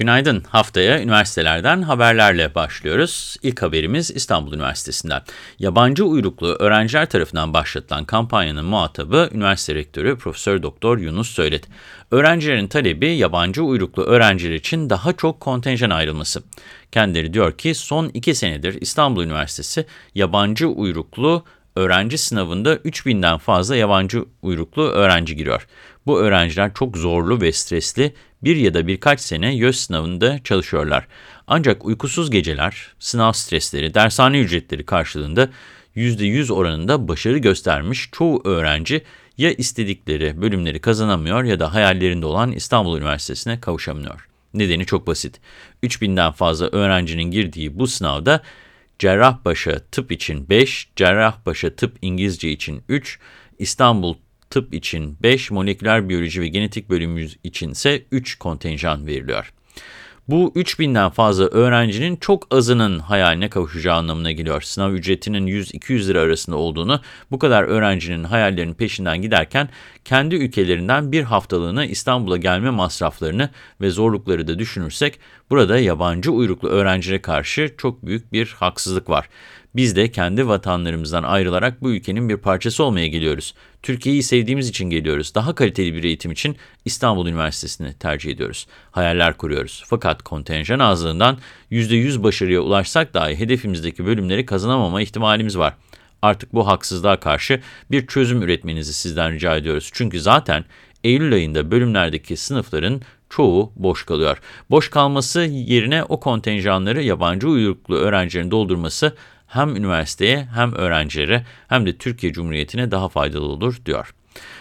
Günaydın. Haftaya üniversitelerden haberlerle başlıyoruz. İlk haberimiz İstanbul Üniversitesi'nden. Yabancı uyruklu öğrenciler tarafından başlatılan kampanyanın muhatabı üniversite rektörü Profesör Doktor Yunus Söylet. Öğrencilerin talebi yabancı uyruklu öğrenciler için daha çok kontenjan ayrılması. Kendileri diyor ki son iki senedir İstanbul Üniversitesi yabancı uyruklu öğrenci sınavında 3000'den fazla yabancı uyruklu öğrenci giriyor. Bu öğrenciler çok zorlu ve stresli bir ya da birkaç sene YÖS sınavında çalışıyorlar. Ancak uykusuz geceler, sınav stresleri, dershane ücretleri karşılığında %100 oranında başarı göstermiş çoğu öğrenci ya istedikleri bölümleri kazanamıyor ya da hayallerinde olan İstanbul Üniversitesi'ne kavuşamıyor. Nedeni çok basit. 3000'den fazla öğrencinin girdiği bu sınavda Cerrahpaşa Tıp için 5, Cerrahpaşa Tıp İngilizce için 3, İstanbul tıp için 5, moleküler biyoloji ve genetik bölümü için ise 3 kontenjan veriliyor. Bu 3000'den fazla öğrencinin çok azının hayaline kavuşacağı anlamına geliyor. Sınav ücretinin 100-200 lira arasında olduğunu, bu kadar öğrencinin hayallerinin peşinden giderken kendi ülkelerinden bir haftalığına İstanbul'a gelme masraflarını ve zorlukları da düşünürsek, burada yabancı uyruklu öğrencilere karşı çok büyük bir haksızlık var. Biz de kendi vatanlarımızdan ayrılarak bu ülkenin bir parçası olmaya geliyoruz. Türkiye'yi sevdiğimiz için geliyoruz. Daha kaliteli bir eğitim için İstanbul Üniversitesi'ni tercih ediyoruz. Hayaller kuruyoruz. Fakat kontenjan azlığından %100 başarıya ulaşsak dahi hedefimizdeki bölümleri kazanamama ihtimalimiz var. Artık bu haksızlığa karşı bir çözüm üretmenizi sizden rica ediyoruz. Çünkü zaten Eylül ayında bölümlerdeki sınıfların çoğu boş kalıyor. Boş kalması yerine o kontenjanları yabancı uyruklu öğrencilerin doldurması hem üniversiteye hem öğrencilere hem de Türkiye Cumhuriyeti'ne daha faydalı olur diyor.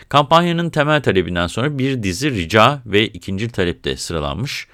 Kampanyanın temel talebinden sonra bir dizi rica ve ikinci talep de sıralanmış.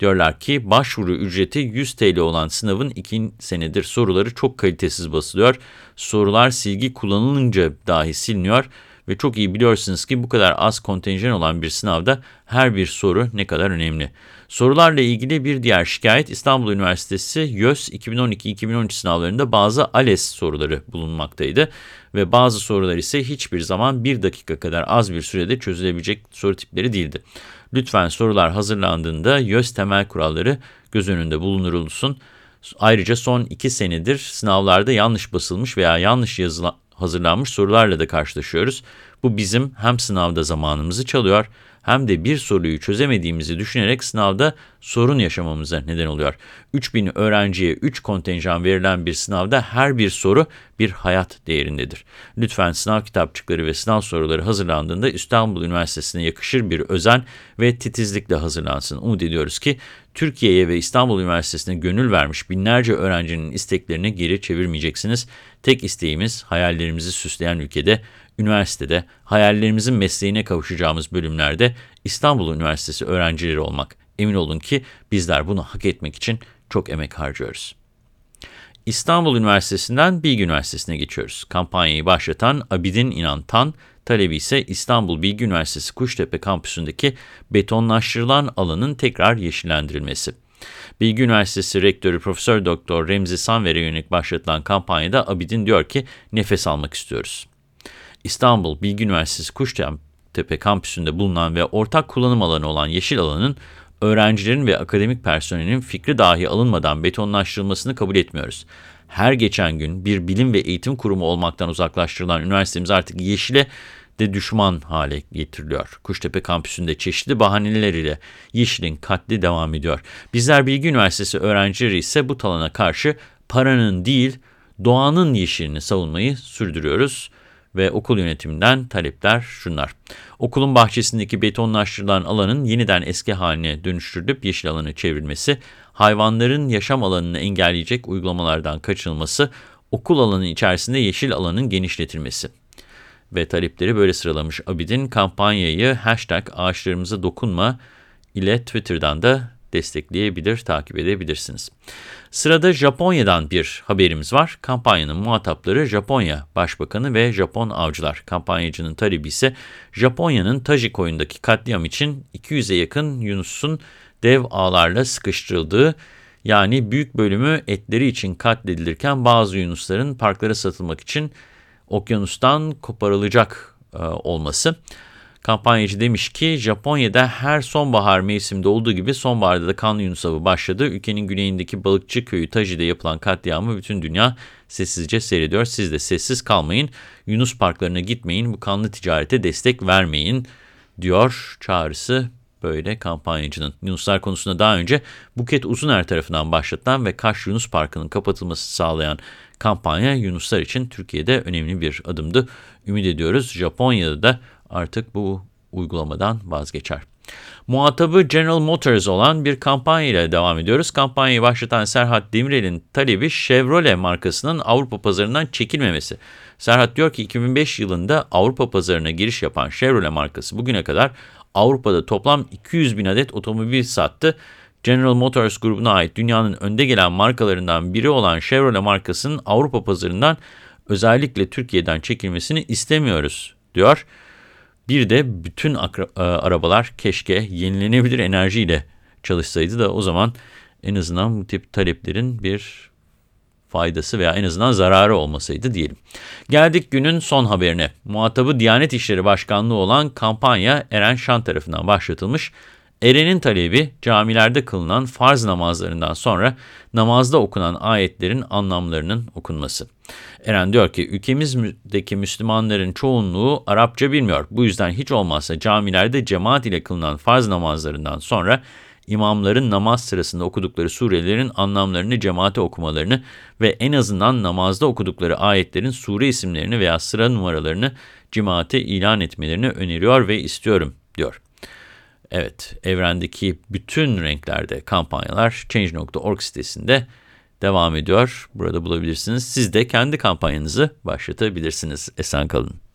Diyorlar ki başvuru ücreti 100 TL olan sınavın 2 senedir soruları çok kalitesiz basılıyor. Sorular silgi kullanılınca dahi siliniyor ve çok iyi biliyorsunuz ki bu kadar az kontenjan olan bir sınavda her bir soru ne kadar önemli. Sorularla ilgili bir diğer şikayet İstanbul Üniversitesi YÖS 2012-2013 sınavlarında bazı ALES soruları bulunmaktaydı ve bazı sorular ise hiçbir zaman bir dakika kadar az bir sürede çözülebilecek soru tipleri değildi. Lütfen sorular hazırlandığında YÖS temel kuralları göz önünde bulundurulsun. Ayrıca son iki senedir sınavlarda yanlış basılmış veya yanlış yazılan hazırlanmış sorularla da karşılaşıyoruz. Bu bizim hem sınavda zamanımızı çalıyor hem de bir soruyu çözemediğimizi düşünerek sınavda sorun yaşamamıza neden oluyor. 3000 öğrenciye 3 kontenjan verilen bir sınavda her bir soru bir hayat değerindedir. Lütfen sınav kitapçıkları ve sınav soruları hazırlandığında İstanbul Üniversitesi'ne yakışır bir özen ve titizlikle hazırlansın. Umut ediyoruz ki Türkiye'ye ve İstanbul Üniversitesi'ne gönül vermiş binlerce öğrencinin isteklerini geri çevirmeyeceksiniz. Tek isteğimiz hayallerimizi süsleyen ülkede, üniversitede, hayallerimizin mesleğine kavuşacağımız bölümlerde İstanbul Üniversitesi öğrencileri olmak. Emin olun ki bizler bunu hak etmek için çok emek harcıyoruz. İstanbul Üniversitesi'nden Bilgi Üniversitesi'ne geçiyoruz. Kampanyayı başlatan Abidin İnan Tan, talebi ise İstanbul Bilgi Üniversitesi Kuştepe kampüsündeki betonlaştırılan alanın tekrar yeşillendirilmesi. Bilgi Üniversitesi Rektörü Profesör Doktor Remzi Sanver'e yönelik başlatılan kampanyada Abidin diyor ki nefes almak istiyoruz. İstanbul Bilgi Üniversitesi Kuştepe kampüsünde bulunan ve ortak kullanım alanı olan yeşil alanın öğrencilerin ve akademik personelin fikri dahi alınmadan betonlaştırılmasını kabul etmiyoruz. Her geçen gün bir bilim ve eğitim kurumu olmaktan uzaklaştırılan üniversitemiz artık yeşile de düşman hale getiriliyor. Kuştepe kampüsünde çeşitli bahaneler ile yeşilin katli devam ediyor. Bizler Bilgi Üniversitesi öğrencileri ise bu talana karşı paranın değil doğanın yeşilini savunmayı sürdürüyoruz ve okul yönetiminden talepler şunlar. Okulun bahçesindeki betonlaştırılan alanın yeniden eski haline dönüştürülüp yeşil alanı çevrilmesi, hayvanların yaşam alanını engelleyecek uygulamalardan kaçınılması, okul alanı içerisinde yeşil alanın genişletilmesi. Ve talepleri böyle sıralamış Abidin kampanyayı hashtag ağaçlarımıza dokunma ile Twitter'dan da destekleyebilir, takip edebilirsiniz. Sırada Japonya'dan bir haberimiz var. Kampanyanın muhatapları Japonya Başbakanı ve Japon avcılar. Kampanyacının talebi ise Japonya'nın Taji koyundaki katliam için 200'e yakın Yunus'un dev ağlarla sıkıştırıldığı yani büyük bölümü etleri için katledilirken bazı Yunusların parklara satılmak için okyanustan koparılacak e, olması. Kampanyacı demiş ki Japonya'da her sonbahar mevsiminde olduğu gibi sonbaharda da kanlı yunus avı başladı. Ülkenin güneyindeki balıkçı köyü Taji'de yapılan katliamı bütün dünya sessizce seyrediyor. Siz de sessiz kalmayın, yunus parklarına gitmeyin, bu kanlı ticarete destek vermeyin diyor çağrısı böyle kampanyacının. Yunuslar konusunda daha önce Buket Uzuner tarafından başlatılan ve Kaş Yunus Parkı'nın kapatılması sağlayan kampanya Yunuslar için Türkiye'de önemli bir adımdı. Ümit ediyoruz Japonya'da da artık bu uygulamadan vazgeçer. Muhatabı General Motors olan bir kampanya ile devam ediyoruz. Kampanyayı başlatan Serhat Demirel'in talebi Chevrolet markasının Avrupa pazarından çekilmemesi. Serhat diyor ki 2005 yılında Avrupa pazarına giriş yapan Chevrolet markası bugüne kadar Avrupa'da toplam 200 bin adet otomobil sattı. General Motors grubuna ait dünyanın önde gelen markalarından biri olan Chevrolet markasının Avrupa pazarından özellikle Türkiye'den çekilmesini istemiyoruz diyor. Bir de bütün e, arabalar keşke yenilenebilir enerjiyle çalışsaydı da o zaman en azından bu tip taleplerin bir faydası veya en azından zararı olmasaydı diyelim. Geldik günün son haberine. Muhatabı Diyanet İşleri Başkanlığı olan kampanya Eren Şan tarafından başlatılmış. Eren'in talebi camilerde kılınan farz namazlarından sonra namazda okunan ayetlerin anlamlarının okunması. Eren diyor ki ülkemizdeki Müslümanların çoğunluğu Arapça bilmiyor. Bu yüzden hiç olmazsa camilerde cemaat ile kılınan farz namazlarından sonra imamların namaz sırasında okudukları surelerin anlamlarını cemaate okumalarını ve en azından namazda okudukları ayetlerin sure isimlerini veya sıra numaralarını cemaate ilan etmelerini öneriyor ve istiyorum diyor. Evet, evrendeki bütün renklerde kampanyalar Change.org sitesinde devam ediyor. Burada bulabilirsiniz. Siz de kendi kampanyanızı başlatabilirsiniz. Esen kalın.